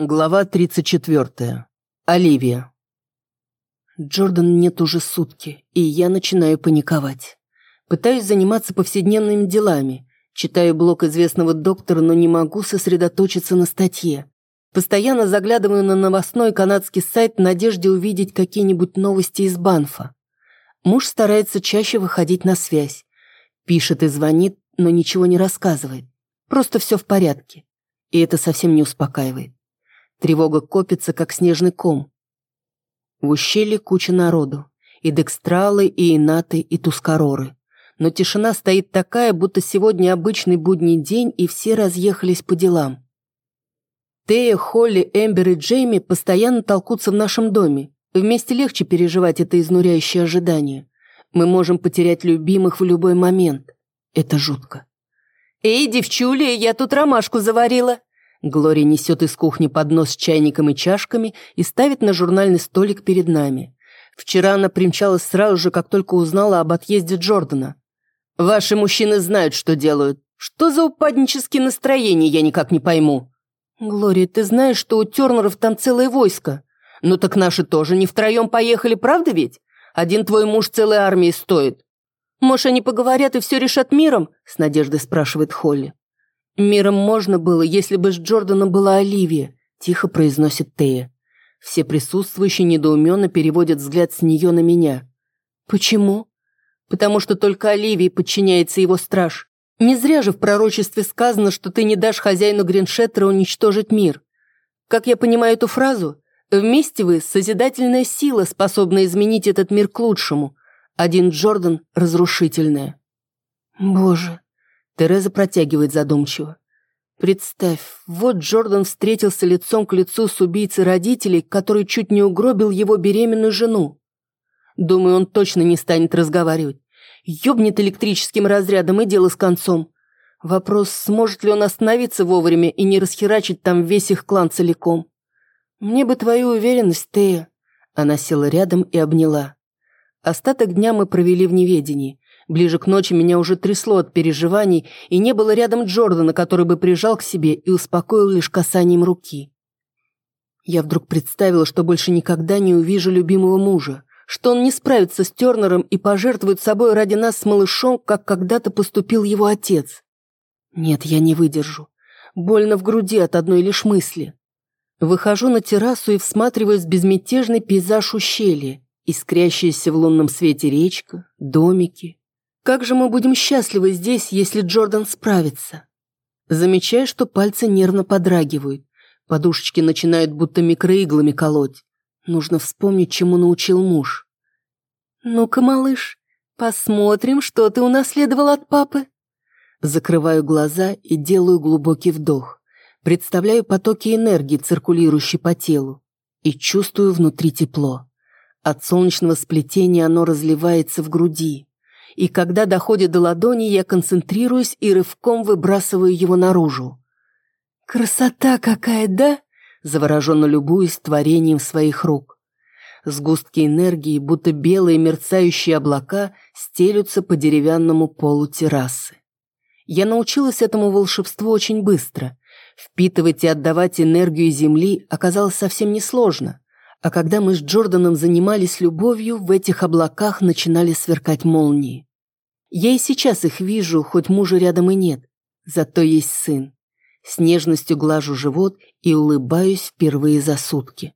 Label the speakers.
Speaker 1: Глава 34. Оливия. Джордан нет уже сутки, и я начинаю паниковать. Пытаюсь заниматься повседневными делами. Читаю блог известного доктора, но не могу сосредоточиться на статье. Постоянно заглядываю на новостной канадский сайт в надежде увидеть какие-нибудь новости из Банфа. Муж старается чаще выходить на связь. Пишет и звонит, но ничего не рассказывает. Просто все в порядке. И это совсем не успокаивает. Тревога копится, как снежный ком. В ущелье куча народу. И декстралы, и инаты, и тускароры. Но тишина стоит такая, будто сегодня обычный будний день, и все разъехались по делам. Тея, Холли, Эмбер и Джейми постоянно толкутся в нашем доме. Вместе легче переживать это изнуряющее ожидание. Мы можем потерять любимых в любой момент. Это жутко. «Эй, девчули, я тут ромашку заварила!» Глория несет из кухни поднос с чайником и чашками и ставит на журнальный столик перед нами. Вчера она примчалась сразу же, как только узнала об отъезде Джордана. «Ваши мужчины знают, что делают. Что за упаднические настроения, я никак не пойму». «Глория, ты знаешь, что у Тернеров там целое войско?» «Ну так наши тоже не втроем поехали, правда ведь? Один твой муж целой армии стоит». «Может, они поговорят и все решат миром?» – с надеждой спрашивает Холли. «Миром можно было, если бы с Джорданом была Оливия», – тихо произносит Тея. Все присутствующие недоуменно переводят взгляд с нее на меня. «Почему?» «Потому что только Оливии подчиняется его страж. Не зря же в пророчестве сказано, что ты не дашь хозяину Гриншеттера уничтожить мир. Как я понимаю эту фразу, вместе вы – созидательная сила, способная изменить этот мир к лучшему. Один Джордан – разрушительная». «Боже», Тереза протягивает задумчиво. Представь, вот Джордан встретился лицом к лицу с убийцей родителей, который чуть не угробил его беременную жену. Думаю, он точно не станет разговаривать. Ёбнет электрическим разрядом и дело с концом. Вопрос, сможет ли он остановиться вовремя и не расхерачить там весь их клан целиком. Мне бы твою уверенность, Тея. Она села рядом и обняла. Остаток дня мы провели в неведении. Ближе к ночи меня уже трясло от переживаний, и не было рядом Джордана, который бы прижал к себе и успокоил лишь касанием руки. Я вдруг представила, что больше никогда не увижу любимого мужа, что он не справится с Тернером и пожертвует собой ради нас с малышом, как когда-то поступил его отец. Нет, я не выдержу. Больно в груди от одной лишь мысли. Выхожу на террасу и всматриваюсь в безмятежный пейзаж ущелья, искрящаяся в лунном свете речка, домики, как же мы будем счастливы здесь, если Джордан справится? Замечаю, что пальцы нервно подрагивают. Подушечки начинают будто микроиглами колоть. Нужно вспомнить, чему научил муж. «Ну-ка, малыш, посмотрим, что ты унаследовал от папы». Закрываю глаза и делаю глубокий вдох. Представляю потоки энергии, циркулирующие по телу. И чувствую внутри тепло. От солнечного сплетения оно разливается в груди и когда доходит до ладони, я концентрируюсь и рывком выбрасываю его наружу. «Красота какая, да?» завороженно любуясь творением своих рук. Сгустки энергии, будто белые мерцающие облака, стелются по деревянному полу террасы. Я научилась этому волшебству очень быстро. Впитывать и отдавать энергию Земли оказалось совсем несложно. А когда мы с Джорданом занимались любовью, в этих облаках начинали сверкать молнии. Я и сейчас их вижу, хоть мужа рядом и нет. Зато есть сын. С нежностью глажу живот и улыбаюсь впервые за сутки.